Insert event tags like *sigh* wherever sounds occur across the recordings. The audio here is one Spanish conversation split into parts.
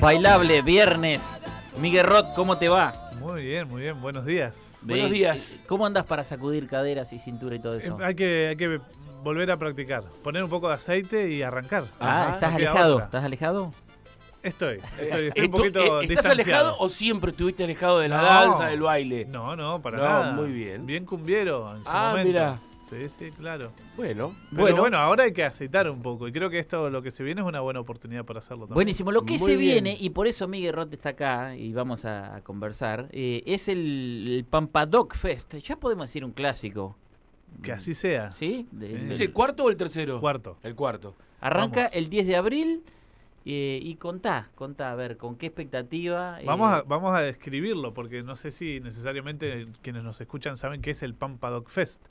Bailable, viernes. Miguel Roth, ¿cómo te va? Muy bien, muy bien. Buenos días. Buenos días. ¿Cómo andas para sacudir caderas y cintura y todo eso? Eh, hay, que, hay que volver a practicar. Poner un poco de aceite y arrancar. Ah, Ajá, ¿estás alejado? otra. ¿Estás alejado? Estoy, estoy, estoy un poquito eh, ¿Estás distanciado. alejado o siempre estuviste alejado de la No. danza, del baile? No, no, para No, nada. muy bien. Bien cumbiero en su Ah, momento. mira. Sí, sí, claro. Bueno, Pero Bueno. bueno. ahora hay que aceitar un poco. Y creo que esto, lo que se viene, es una buena oportunidad para hacerlo también. Buenísimo. Lo que Muy se bien. viene, y por eso Miguel Roth está acá y vamos a, a conversar, eh, es el, el Pampadoc Fest. Ya podemos decir un clásico. Que así sea. ¿Sí? De- Sí. del- ¿es el cuarto o el tercero? Cuarto. El cuarto. Arranca Vamos. el 10 de abril eh, y contá, contá, a ver, con qué expectativa. eh, Vamos a, vamos a describirlo, porque no sé si necesariamente quienes nos escuchan saben qué es el Pampadoc Fest.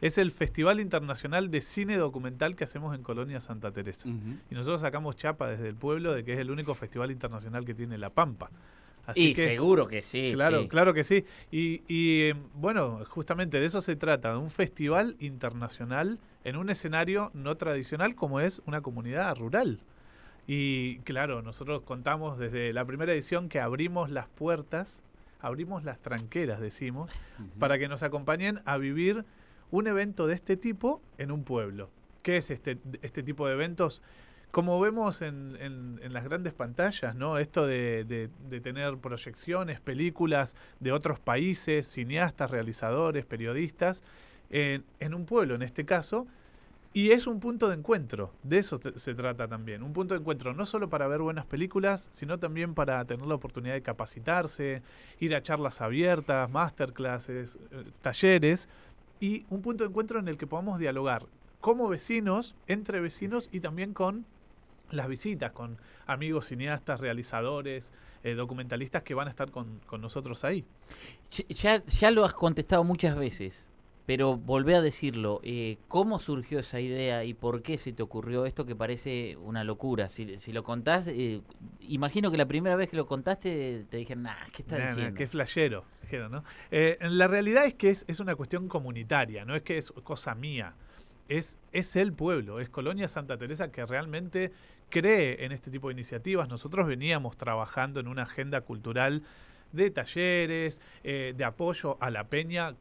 Es el Festival Internacional de Cine Documental que hacemos en Colonia Santa Teresa. Y nosotros sacamos chapa desde el pueblo de que es el único festival internacional que tiene La Pampa. Así y que, seguro que sí. claro, sí. claro que sí. Y, y, eh, bueno, justamente de eso se trata, de un festival internacional en un escenario no tradicional como es una comunidad rural. Y claro, nosotros contamos desde la primera edición que abrimos las puertas, abrimos las tranqueras, decimos, para que nos acompañen a vivir un evento de este tipo en un pueblo. ¿Qué es este, este tipo de eventos? Como vemos en, en- las grandes pantallas, ¿no? Esto de, de- tener proyecciones, películas de otros países, cineastas, realizadores, periodistas, en, un pueblo en este caso, y es un punto de encuentro, de eso se trata también. Un punto de encuentro no solo para ver buenas películas, sino también para tener la oportunidad de capacitarse, ir a charlas abiertas, masterclasses, eh, talleres, y un punto de encuentro en el que podamos dialogar como vecinos, entre vecinos y también con las visitas, con amigos cineastas, realizadores, eh, documentalistas que van a estar con, nosotros ahí. Ya lo has contestado muchas veces, pero volvé a decirlo. eh, ¿Cómo surgió esa idea y por qué se te ocurrió esto que parece una locura? Si, si lo contás, eh, imagino que la primera vez que lo contaste te dijeron, nah, ¿qué estás Nah, nah, diciendo? qué flashero, dijeron, ¿no? Eh, la realidad es que es, es una cuestión comunitaria, no es que es cosa mía. Es, es el pueblo, es Colonia Santa Teresa que realmente cree en este tipo de iniciativas. Nosotros veníamos trabajando en una agenda cultural de talleres, eh, de apoyo a la peña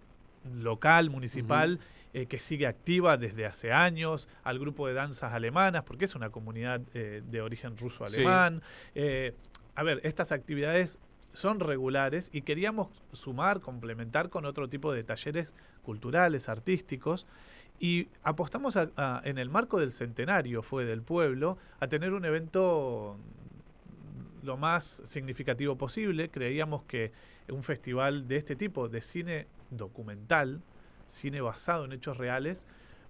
local, municipal, eh, que sigue activa desde hace años, al grupo de danzas alemanas, porque es una comunidad eh, de origen ruso-alemán. Eh, a ver, estas actividades son regulares y queríamos sumar, complementar con otro tipo de talleres culturales, artísticos, y apostamos a- a- en el marco del centenario, fue del pueblo, a tener un evento lo más significativo posible. Creíamos que un festival de este tipo, de cine documental, cine basado en hechos reales,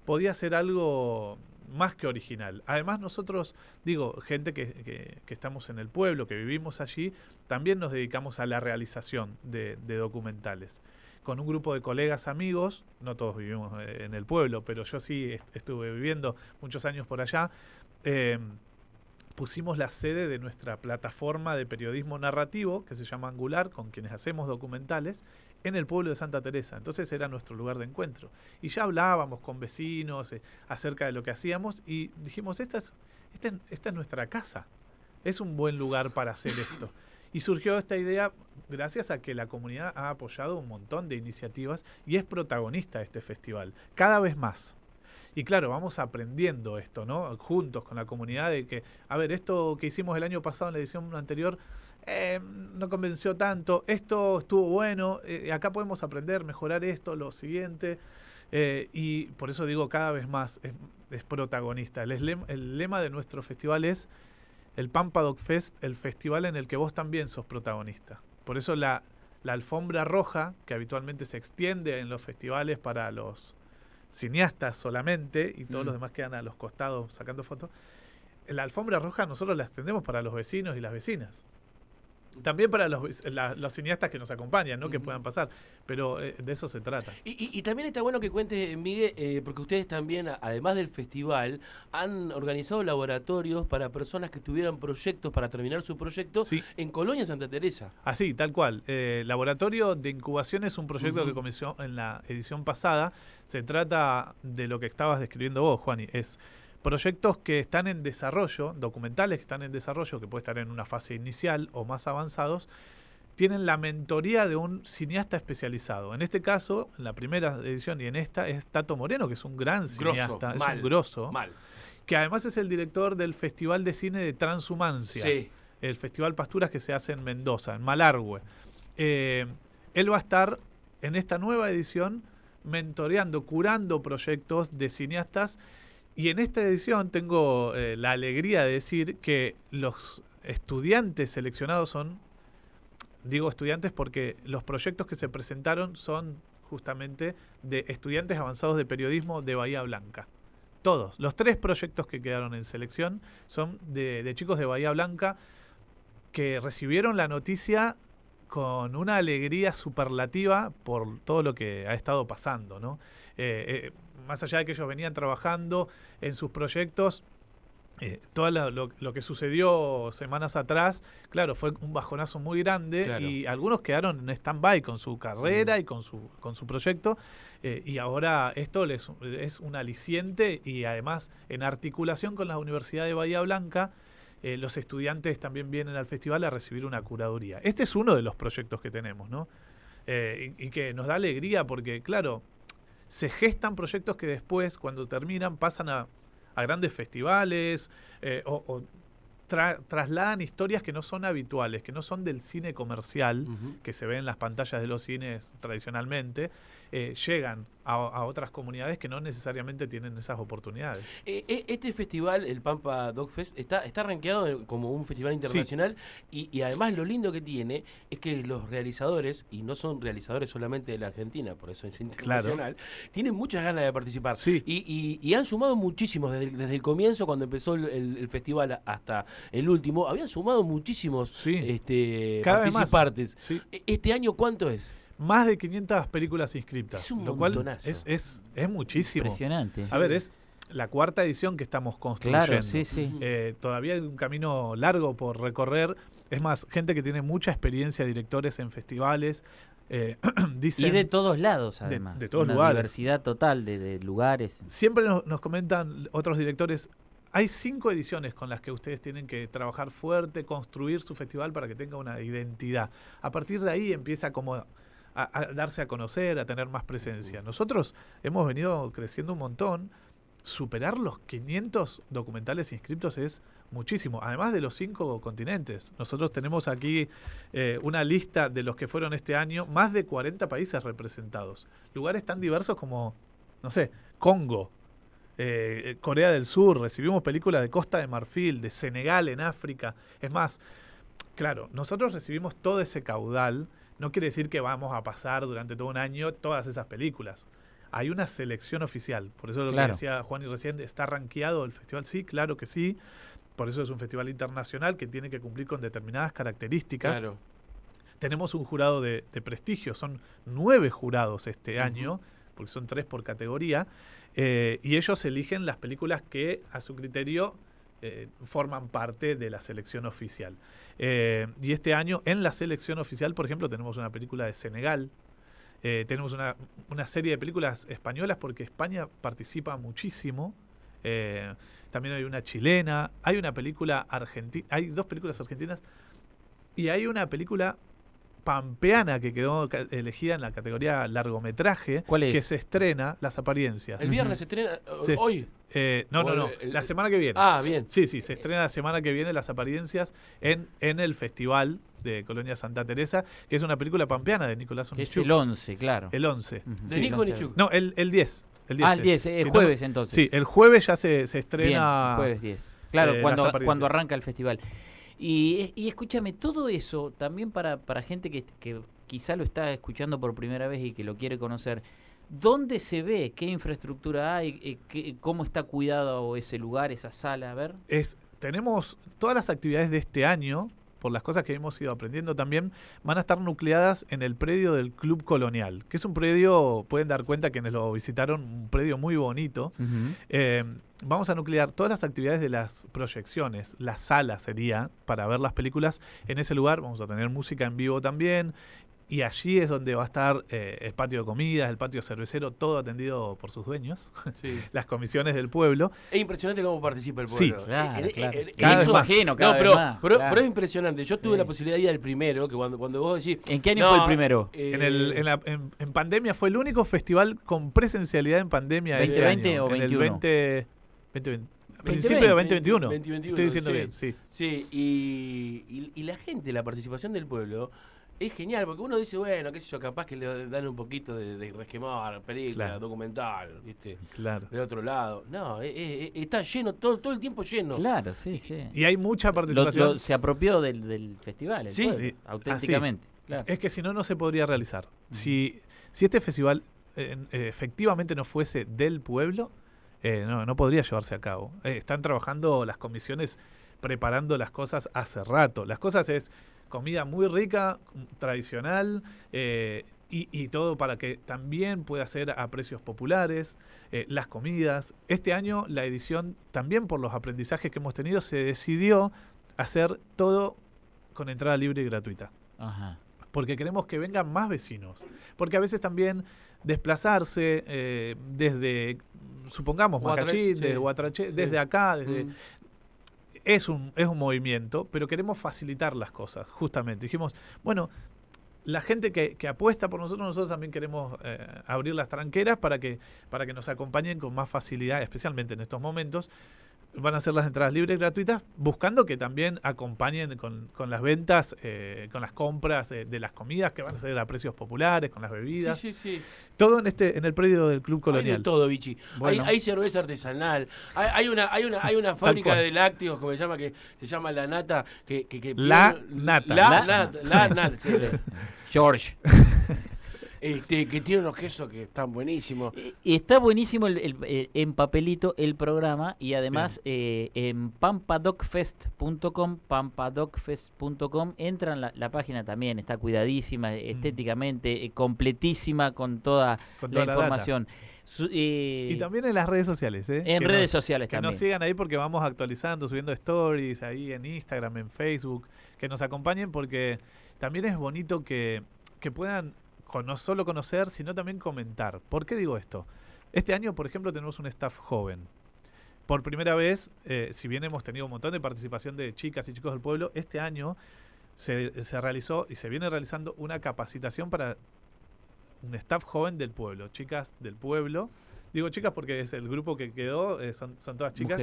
podía ser algo más que original. Además nosotros, digo, gente que, que- estamos en el pueblo, que vivimos allí, también nos dedicamos a la realización de, documentales. Con un grupo de colegas amigos, no todos vivimos eh, en el pueblo, pero yo sí est- estuve viviendo muchos años por allá, eh, pusimos la sede de nuestra plataforma de periodismo narrativo, que se llama Angular, con quienes hacemos documentales, en el pueblo de Santa Teresa. Entonces era nuestro lugar de encuentro. Y ya hablábamos con vecinos eh, acerca de lo que hacíamos y dijimos, esta es, esta, es- esta es nuestra casa. Es un buen lugar para hacer *coughs* esto. Y surgió esta idea gracias a que la comunidad ha apoyado un montón de iniciativas y es protagonista de este festival, cada vez más. Y claro, vamos aprendiendo esto, ¿no? Juntos con la comunidad de que, a ver, esto que hicimos el año pasado en la edición anterior eh, no convenció tanto, esto estuvo bueno, eh, acá podemos aprender, mejorar esto, lo siguiente. eh, y por eso digo, cada vez más es, protagonista. El, lema de nuestro festival es el Pampadoc Fest, el festival en el que vos también sos protagonista. Por eso la alfombra roja, que habitualmente se extiende en los festivales para los cineastas solamente y todos Mm. los demás quedan a los costados sacando fotos. La alfombra roja nosotros la extendemos para los vecinos y las vecinas. También para los, la- los cineastas que nos acompañan, ¿no? que puedan pasar. Pero eh, de eso se trata. Y, y- y también está bueno que cuentes, Miguel, eh, porque ustedes también, además del festival, han organizado laboratorios para personas que tuvieran proyectos para terminar su proyecto Sí. en Colonia Santa Teresa. Así, tal cual. Eh, Laboratorio de Incubación es un proyecto que comenzó en la edición pasada. Se trata de lo que estabas describiendo vos, Juani. Es proyectos que están en desarrollo, documentales que están en desarrollo, que puede estar en una fase inicial o más avanzados, tienen la mentoría de un cineasta especializado. En este caso, en la primera edición y en esta, es Tato Moreno, que es un gran Grosso, cineasta, es mal, un grosso, Mal. que además es el director del Festival de Cine de Transhumancia Sí. el Festival Pasturas que se hace en Mendoza, en Malargüe. Eh, él va a estar en esta nueva edición mentoreando, curando proyectos de cineastas. Y en esta edición tengo eh, la alegría de decir que los estudiantes seleccionados son, digo estudiantes porque los proyectos que se presentaron son justamente de estudiantes avanzados de periodismo de Bahía Blanca. Todos, los tres proyectos que quedaron en selección son de, de chicos de Bahía Blanca que recibieron la noticia con una alegría superlativa por todo lo que ha estado pasando, ¿no? Eh, eh, más allá de que ellos venían trabajando en sus proyectos, eh, todo lo, lo- lo que sucedió semanas atrás, claro, fue un bajonazo muy grande Claro. y algunos quedaron en stand-by con su carrera y con su, con su proyecto eh, y ahora esto les, es un aliciente y además en articulación con la Universidad de Bahía Blanca, eh, los estudiantes también vienen al festival a recibir una curaduría. Este es uno de los proyectos que tenemos, ¿no? Eh, y, que nos da alegría porque, claro, se gestan proyectos que después, cuando terminan, pasan a, a grandes festivales eh, o tra- trasladan historias que no son habituales, que no son del cine comercial, que se ve en las pantallas de los cines tradicionalmente, eh, llegan a, a otras comunidades que no necesariamente tienen esas oportunidades. Eh, eh, este festival, el Pampa Dog Fest, está, está rankeado como un festival internacional y, y además lo lindo que tiene es que los realizadores, y no son realizadores solamente de la Argentina, por eso es internacional, tienen muchas ganas de participar. Sí. Y, y- y han sumado muchísimos desde, el- desde el comienzo, cuando empezó el, el- el festival hasta el último, habían sumado muchísimos Sí. este, Cada vez más. Sí. E- ¿Este año cuánto es? Más de 500 películas inscriptas, Es un lo cual es, es, es muchísimo. Impresionante. A ver, es la cuarta edición que estamos construyendo. Claro, sí, sí. Eh, todavía hay un camino largo por recorrer. Es más, gente que tiene mucha experiencia, directores en festivales, eh, *clears throat* dicen... Y de todos lados, además. de todos Una lugares. diversidad total de, de lugares. Siempre nos, nos comentan otros directores, hay cinco ediciones con las que ustedes tienen que trabajar fuerte, construir su festival para que tenga una identidad. A partir de ahí empieza como a, darse a conocer, a tener más presencia. Nosotros hemos venido creciendo un montón. Superar los 500 documentales inscriptos es muchísimo, además de los cinco continentes. Nosotros tenemos aquí eh, una lista de los que fueron este año, más de 40 países representados. Lugares tan diversos como, no sé, Congo, eh, Corea del Sur, recibimos películas de Costa de Marfil, de Senegal en África. Es más, claro, nosotros recibimos todo ese caudal, no quiere decir que vamos a pasar durante todo un año todas esas películas. Hay una selección oficial, por eso lo Claro. que decía Juan y recién, ¿está rankeado el festival? Sí, claro que sí. Por eso es un festival internacional que tiene que cumplir con determinadas características. Claro. Tenemos un jurado de, de prestigio, son nueve jurados este año, porque son tres por categoría, eh, y ellos eligen las películas que a su criterio eh, forman parte de la selección oficial. Eh, y este año en la selección oficial, por ejemplo, tenemos una película de Senegal, tenemos una, una serie de películas españolas porque España participa muchísimo. también hay una chilena, hay una película argentina, hay dos películas argentinas y hay una película pampeana que quedó elegida en la categoría largometraje ¿Cuál es? que se estrena Las Apariencias. El viernes se estrena eh, hoy. Eh, no, no, no, o el- la semana que viene. Ah, bien. Sí, sí, se estrena la semana que viene Las Apariencias en, en el Festival de Colonia Santa Teresa, que es una película pampeana de Nicolás Que es Onichuk. el 11, claro. El 11. Ujú. De Sí, Nico no, el, el 10. El 10 ah, el 10, es. el no, jueves entonces. Sí, el jueves ya se, se Bien, estrena. el jueves 10. Claro, eh, cuando, cuando arranca el festival. Y, y escúchame, todo eso también para, para gente que, que quizá lo está escuchando por primera vez y que lo quiere conocer. ¿Dónde se ve? ¿Qué infraestructura hay? Eh, ¿Cómo está cuidado ese lugar, esa sala? A ver. es, tenemos todas las actividades de este año, por las cosas que hemos ido aprendiendo también, van a estar nucleadas en el predio del Club Colonial, que es un predio, pueden dar cuenta quienes lo visitaron, un predio muy bonito. Eh, vamos a nuclear todas las actividades de las proyecciones. La sala sería para ver las películas en ese lugar. Vamos a tener música en vivo también. Y allí es donde va a estar eh, el patio de comidas, el patio cervecero, todo atendido por sus dueños, Sí. *laughs* las comisiones del pueblo. Es impresionante cómo participa el Sí. pueblo. Claro, Eh, eh, claro. eh, Cada eso- vez más. ajeno, cada no, vez pero, más, pero, claro. pero es impresionante. Yo tuve Sí. la posibilidad de ir al primero, que cuando, cuando vos decís. ¿En qué año no, fue el primero? eh, En, el, en, la- en- en pandemia fue el único festival con presencialidad en pandemia. ese 2020 año. o En el 21? 20, 2020, 2020. principio de 2021. 2021, Estoy diciendo sí. bien, sí. Sí, y, y, y la gente, la participación del pueblo. Es genial, porque uno dice, bueno, qué sé yo, capaz que le dan un poquito de, de resquemar, película, Claro. documental, ¿viste? Claro. De otro lado. No, eh, eh, eh, está lleno, todo, todo el tiempo lleno. Claro, sí, sí. Y hay mucha participación. lo- se apropió del, del festival, el Sí. pueblo, Sí, auténticamente. claro. Es que si no, no se podría realizar. Si, si este festival eh, eh, efectivamente no fuese del pueblo, eh, no, no podría llevarse a cabo. Eh, están trabajando las comisiones preparando las cosas hace rato. Las cosas es comida muy rica, tradicional, eh, y, y todo para que también pueda ser a precios populares, eh, las comidas. Este año la edición, también por los aprendizajes que hemos tenido, se decidió hacer todo con entrada libre y gratuita Ajá. porque queremos que vengan más vecinos. Porque a veces también desplazarse eh, desde, supongamos, Macachín, sí. desde Guatrache, Sí. desde acá, desde, Mm. Es, un, es un movimiento, pero queremos facilitar las cosas, justamente. Dijimos, bueno, la gente que, que apuesta por nosotros, nosotros también queremos eh, abrir las tranqueras para que, para que nos acompañen con más facilidad, especialmente en estos momentos. Van a ser las entradas libres gratuitas, buscando que también acompañen con, con las ventas, eh, con las compras eh, de las comidas que van a ser a precios populares, con las bebidas. Sí, sí, sí. Todo en este en el predio del Club Hay de Colonial. todo, bichi. Bueno. Hay, hay cerveza artesanal. Hay, hay una, hay una, hay una fábrica de lácteos como se llama que se llama La Nata. Que, que, que La Nata. La, La- Nata. La Nata. George. Este, que tiene unos quesos que están buenísimos. Está buenísimo el, el- eh, en papelito el programa y además eh, en pampadocfest.com, pampadocfest.com, entran la, la página también, está cuidadísima, eh, estéticamente, eh, completísima con toda Con la toda la información. Su- eh, Y también en las redes sociales, ¿eh? en Que redes nos- sociales Que también. nos sigan ahí porque vamos actualizando, subiendo stories ahí en Instagram, en Facebook, que nos acompañen porque también es bonito que, que puedan con- no solo conocer, sino también comentar. ¿Por qué digo esto? Este año, por ejemplo, tenemos un staff joven. Por primera vez, eh, si bien hemos tenido un montón de participación de chicas y chicos del pueblo, este año se, se realizó y se viene realizando una capacitación para un staff joven del pueblo, chicas del pueblo. Digo chicas porque es el grupo que quedó, eh, son, son todas chicas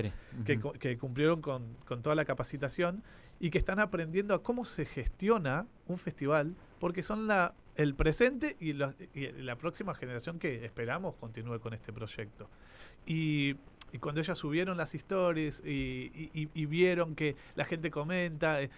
que, que cumplieron con, con toda la capacitación y que están aprendiendo a cómo se gestiona un festival, porque son la, el presente y, la- y la próxima generación que esperamos continúe con este proyecto. Y, y cuando ellas subieron las stories y, y- y- vieron que la gente comenta, eh,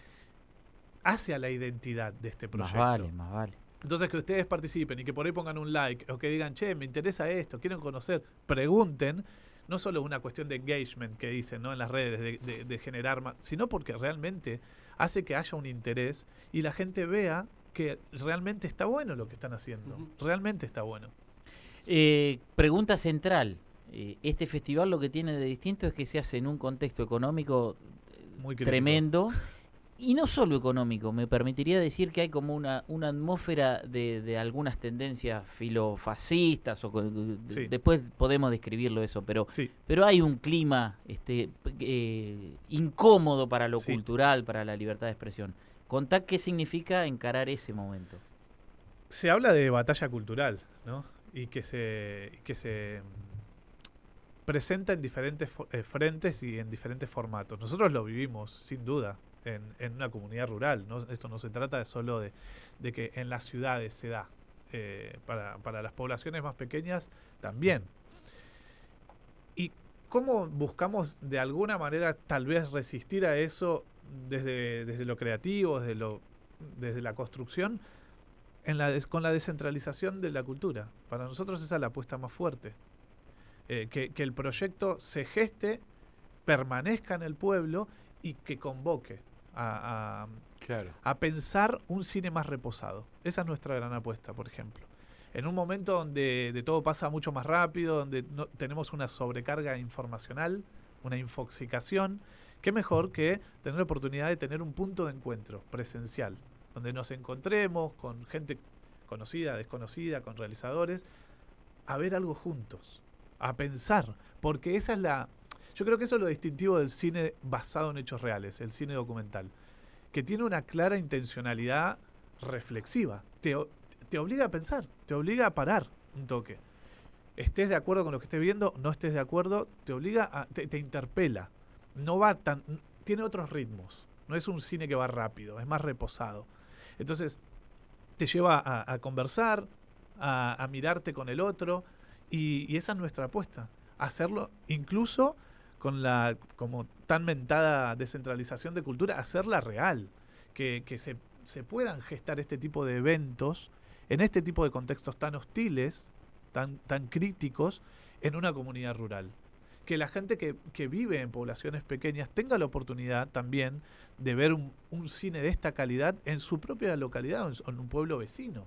hace a la identidad de este Más proyecto. vale, más vale. Entonces que ustedes participen y que por ahí pongan un like o que digan, che, me interesa esto, quieren conocer, pregunten, no solo una cuestión de engagement que dicen ¿no? en las redes, de, de- de generar más, sino porque realmente hace que haya un interés y la gente vea que realmente está bueno lo que están haciendo, realmente está bueno. Eh, pregunta central. Eh, este festival lo que tiene de distinto es que se hace en un contexto económico Muy crítico. tremendo. Y no solo económico, me permitiría decir que hay como una, una atmósfera de, de algunas tendencias filofascistas, o después podemos describirlo eso, pero, Sí, pero hay un clima este, eh, incómodo para lo Sí. cultural, para la libertad de expresión. Contá qué significa encarar ese momento. se habla de batalla cultural, ¿no? Y que se, que se presenta en diferentes eh, frentes y en diferentes formatos. Nosotros lo vivimos, sin duda, en, en una comunidad rural. Esto no se trata solo de, de que en las ciudades se da. eh, para, para las poblaciones más pequeñas también. ¿Y cómo buscamos de alguna manera tal vez resistir a eso desde, desde lo creativo, desde, lo, desde la construcción? en la des- con la descentralización de la cultura. Para nosotros esa es la apuesta más fuerte. Eh, que, que el proyecto se geste, permanezca en el pueblo y que convoque a, a- Claro. a pensar un cine más reposado. Esa es nuestra gran apuesta, por ejemplo. En un momento donde de todo pasa mucho más rápido, donde no- tenemos una sobrecarga informacional, una infoxicación, qué mejor que tener la oportunidad de tener un punto de encuentro presencial, donde nos encontremos con gente conocida, desconocida, con realizadores, a ver algo juntos, a pensar, porque esa es la... Yo creo que eso es lo distintivo del cine basado en hechos reales, el cine documental, que tiene una clara intencionalidad reflexiva, te, te obliga a pensar, te obliga a parar un toque. Estés de acuerdo con lo que estés viendo, no estés de acuerdo, te obliga a, te, te interpela. No va tan, tiene otros ritmos. No es un cine que va rápido, es más reposado. Entonces, te lleva a, conversar, a, a, mirarte con el otro, y, y, esa es nuestra apuesta. Hacerlo incluso con la como tan mentada descentralización de cultura, hacerla real. Que, que se, se puedan gestar este tipo de eventos en este tipo de contextos tan hostiles, tan, tan críticos, en una comunidad rural. Que la gente que, que, vive en poblaciones pequeñas tenga la oportunidad también de ver un, un cine de esta calidad en su propia localidad o en, un pueblo vecino.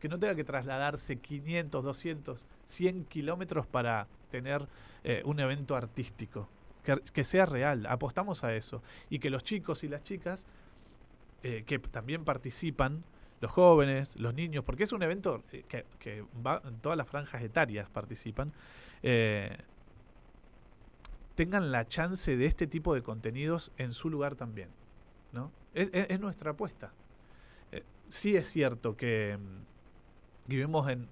Que no tenga que trasladarse 500, 200, 100 kilómetros para tener eh, un evento artístico. Que, que, sea real, apostamos a eso. Y que los chicos y las chicas eh, que también participan los jóvenes, los niños, porque es un evento que, que va en todas las franjas etarias participan, eh, tengan la chance de este tipo de contenidos en su lugar también. ¿no? Es, es, es nuestra apuesta. Eh, sí es cierto que mm, vivimos en,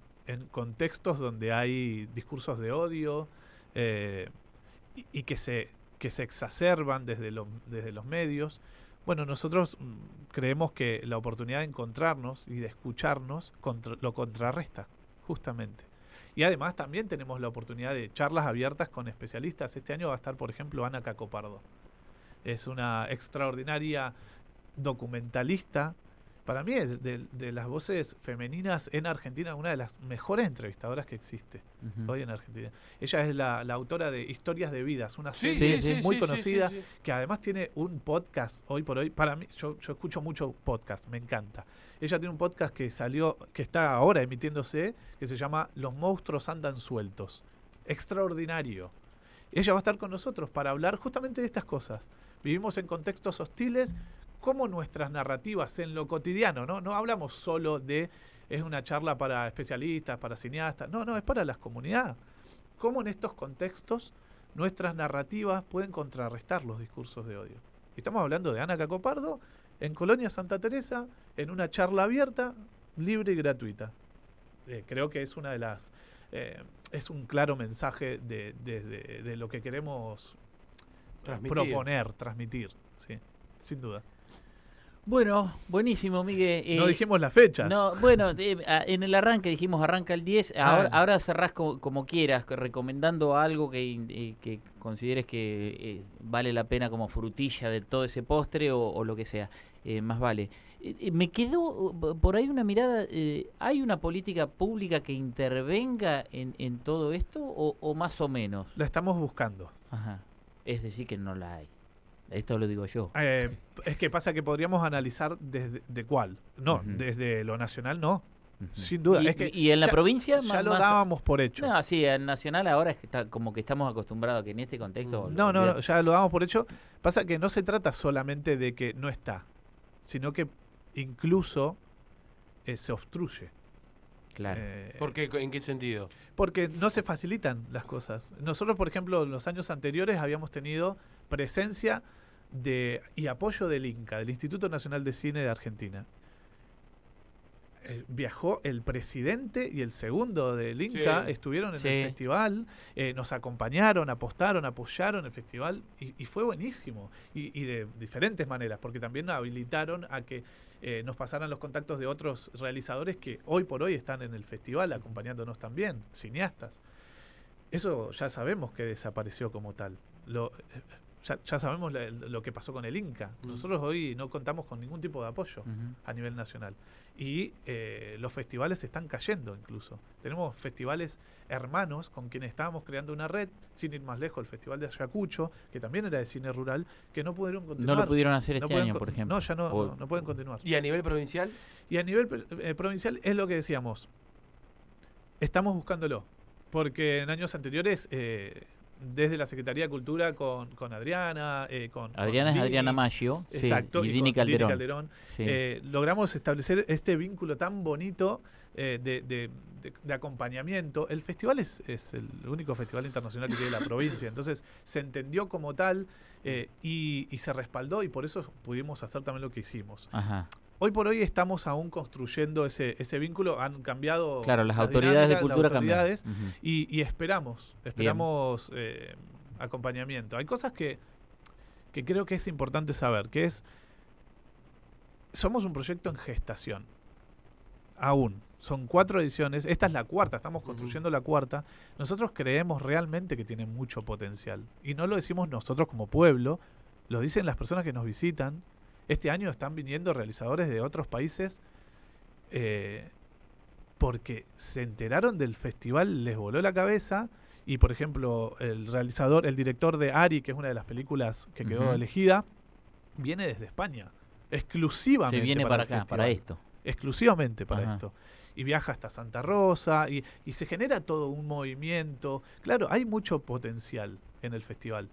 contextos donde hay discursos de odio eh, y, que, se, que se exacerban desde, desde los medios. Bueno, nosotros mm, creemos que la oportunidad de encontrarnos y de escucharnos lo contrarresta, justamente. Y además también tenemos la oportunidad de charlas abiertas con especialistas. Este año va a estar, por ejemplo, Ana Cacopardo. Es una extraordinaria documentalista. Para mí, es de, de, las voces femeninas en Argentina, una de las mejores entrevistadoras que existe uh -huh. hoy en Argentina. Ella es la, la, autora de Historias de Vidas, una sí, serie sí, sí, muy conocida, que además tiene un podcast hoy por hoy. Para mí, yo, yo escucho mucho podcast, me encanta. Ella tiene un podcast que salió, que está ahora emitiéndose, que se llama Los monstruos andan sueltos. Extraordinario. Ella va a estar con nosotros para hablar justamente de estas cosas. Vivimos en contextos hostiles, cómo nuestras narrativas en lo cotidiano, ¿no? No hablamos solo de, es una charla para especialistas, para cineastas, no, no, es para las comunidades. Cómo en estos contextos nuestras narrativas pueden contrarrestar los discursos de odio. Estamos hablando de Ana Cacopardo en Colonia Santa Teresa, en una charla abierta, libre y gratuita. Eh, creo que es una de las. Eh, es un claro mensaje de, de, de, de lo que queremos transmitir. proponer, transmitir, sí, sin duda. Bueno, buenísimo, Miguel. Eh, no dijimos las fechas. No, bueno, eh, en el arranque dijimos arranca el 10. Ah. Ahora, ahora cerrás como, como, quieras, recomendando algo que, eh, que consideres que eh, vale la pena como frutilla de todo ese postre o, o lo que sea. Eh, más vale. me quedó por ahí una mirada. ¿Hay una política pública que intervenga en, en todo esto o, o, más o menos? La estamos buscando. Ajá. Es decir, que no la hay. Esto lo digo yo. Eh, es que pasa que podríamos analizar desde de cuál. No, uh -huh. desde lo nacional no. Uh -huh. Sin duda. ¿Y, es que y en la ya, provincia? Ya más, lo dábamos por hecho. No, sí, en nacional ahora es que está, como que estamos acostumbrados a que en este contexto. No, no, no, ya lo damos por hecho. Pasa que no se trata solamente de que no está, sino que incluso eh, se obstruye. Claro. Eh, ¿Por qué? ¿En qué sentido? Porque no se facilitan las cosas. Nosotros, por ejemplo, en los años anteriores habíamos tenido presencia de, y apoyo del INCA, del Instituto Nacional de Cine de Argentina. Eh, viajó el presidente y el segundo del Inca, sí. estuvieron en sí. el festival, eh, nos acompañaron, apostaron, apoyaron el festival y, y fue buenísimo. Y, y, de diferentes maneras, porque también nos habilitaron a que eh, nos pasaran los contactos de otros realizadores que hoy por hoy están en el festival acompañándonos también, cineastas. Eso ya sabemos que desapareció como tal. Lo, ya, ya sabemos la, lo que pasó con el Inca. Uh -huh. Nosotros hoy no contamos con ningún tipo de apoyo uh -huh. a nivel nacional. Y eh, los festivales están cayendo incluso. Tenemos festivales hermanos con quienes estábamos creando una red, sin ir más lejos, el Festival de Ayacucho, que también era de cine rural, que no pudieron continuar. No lo pudieron hacer este no año, por ejemplo. No, ya no, o... no, no, pueden continuar. ¿Y a nivel provincial? Y a nivel eh, provincial es lo que decíamos. Estamos buscándolo. Porque en años anteriores... Eh, desde la Secretaría de Cultura con, con Adriana, eh, con... Adriana con es Dini, Adriana Maggio sí, Exacto, y, y Dini Calderón. Sí. eh, logramos establecer este vínculo tan bonito eh, de, de- de- de acompañamiento. El festival es, es el único festival internacional que tiene la provincia, *laughs* entonces se entendió como tal eh, y, y se respaldó y por eso pudimos hacer también lo que hicimos. Ajá. Hoy por hoy estamos aún construyendo ese, ese vínculo, han cambiado Claro, las autoridades de las cultura cambian. autoridades, Ujú. y, y esperamos, esperamos eh, acompañamiento. Hay cosas que, que creo que es importante saber, que es, somos un proyecto en gestación, aún. Son cuatro ediciones, esta es la cuarta, estamos construyendo la cuarta. Nosotros creemos realmente que tiene mucho potencial. Y no lo decimos nosotros como pueblo, lo dicen las personas que nos visitan. Este año están viniendo realizadores de otros países eh, porque se enteraron del festival, les voló la cabeza. Y por ejemplo, el realizador, el director de Ari, que es una de las películas que quedó elegida, viene desde España. Exclusivamente. Se viene para, el acá, para festival. esto. Exclusivamente para Ajá. esto. Y viaja hasta Santa Rosa y, y se genera todo un movimiento. Claro, hay mucho potencial en el festival.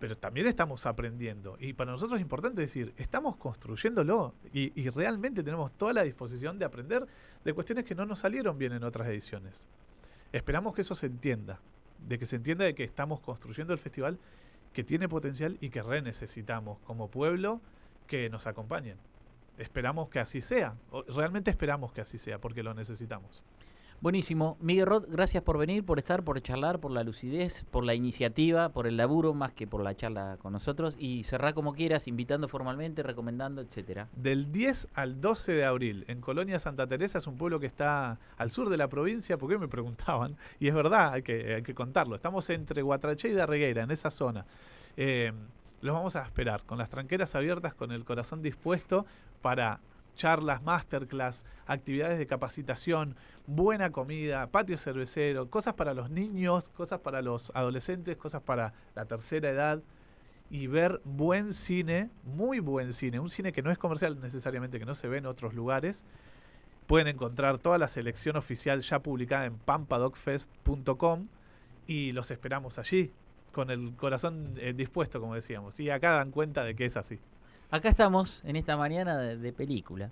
Pero también estamos aprendiendo. Y para nosotros es importante decir, estamos construyéndolo. Y, realmente tenemos toda la disposición de aprender de cuestiones que no nos salieron bien en otras ediciones. Esperamos que eso se entienda. De que se entienda de que estamos construyendo el festival que tiene potencial y que re necesitamos como pueblo que nos acompañen. Esperamos que así sea. Realmente esperamos que así sea, porque lo necesitamos. Buenísimo. Miguel Roth, gracias por venir, por estar, por charlar, por la lucidez, por la iniciativa, por el laburo, más que por la charla con nosotros. Y cerrá como quieras, invitando formalmente, recomendando, etcétera. Del 10 al 12 de abril, en Colonia Santa Teresa, es un pueblo que está al sur de la provincia, porque me preguntaban, y es verdad, hay que, hay que contarlo. Estamos entre Guatraché y Darreguera, en esa zona. Eh, los vamos a esperar, con las tranqueras abiertas, con el corazón dispuesto para charlas, masterclass, actividades de capacitación, buena comida, patio cervecero, cosas para los niños, cosas para los adolescentes, cosas para la tercera edad y ver buen cine, muy buen cine, un cine que no es comercial necesariamente, que no se ve en otros lugares. Pueden encontrar toda la selección oficial ya publicada en pampadogfest.com y los esperamos allí, con el corazón eh, dispuesto, como decíamos. Y acá dan cuenta de que es así. Acá estamos en esta mañana de, película.